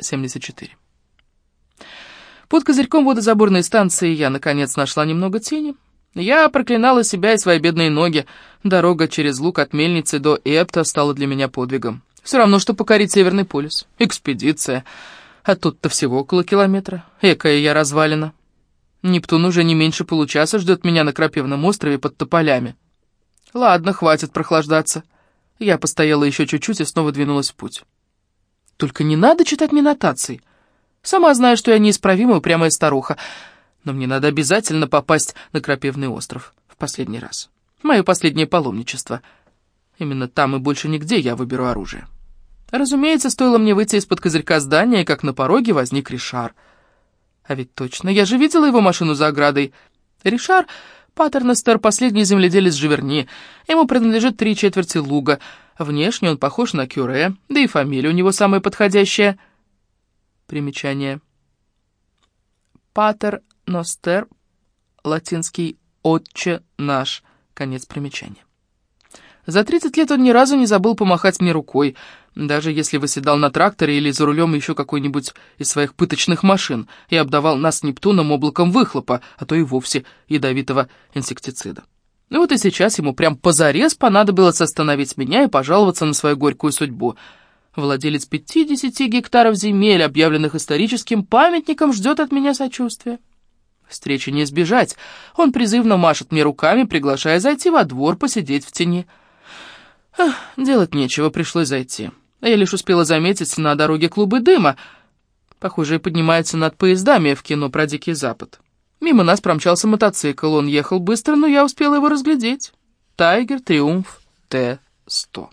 74. Под козырьком водозаборной станции я, наконец, нашла немного тени. Я проклинала себя и свои бедные ноги. Дорога через луг от мельницы до Эпта стала для меня подвигом. Все равно, что покорить Северный полюс. Экспедиция. А тут-то всего около километра. Экая я развалина. Нептун уже не меньше получаса ждет меня на Крапивном острове под тополями. Ладно, хватит прохлаждаться. Я постояла еще чуть-чуть и снова двинулась в путь. Только не надо читать мне нотации. Сама знаю, что я неисправимая упрямая старуха, но мне надо обязательно попасть на Крапивный остров в последний раз. Мое последнее паломничество. Именно там и больше нигде я выберу оружие. Разумеется, стоило мне выйти из-под козырька здания, как на пороге возник Ришар. А ведь точно, я же видела его машину за оградой. Ришар Паттернестер — последний земледелец Живерни. Ему принадлежит три четверти луга. Внешне он похож на Кюре, да и фамилия у него самая подходящая. Примечание. Паттерностер, латинский «отче наш». Конец примечания. За 30 лет он ни разу не забыл помахать мне рукой, даже если выседал на тракторе или за рулем еще какой-нибудь из своих пыточных машин и обдавал нас Нептуном облаком выхлопа, а то и вовсе ядовитого инсектицида. И вот и сейчас ему прям позарез понадобилось остановить меня и пожаловаться на свою горькую судьбу. Владелец 50 гектаров земель, объявленных историческим памятником, ждет от меня сочувствия. Встречи не избежать. Он призывно машет мне руками, приглашая зайти во двор посидеть в тени. Ах, делать нечего, пришлось зайти. А я лишь успела заметить на дороге клубы дыма. Похоже, поднимается над поездами в кино про Дикий Запад. Мимо нас промчался мотоцикл. Он ехал быстро, но я успела его разглядеть. «Тайгер Триумф Т-100».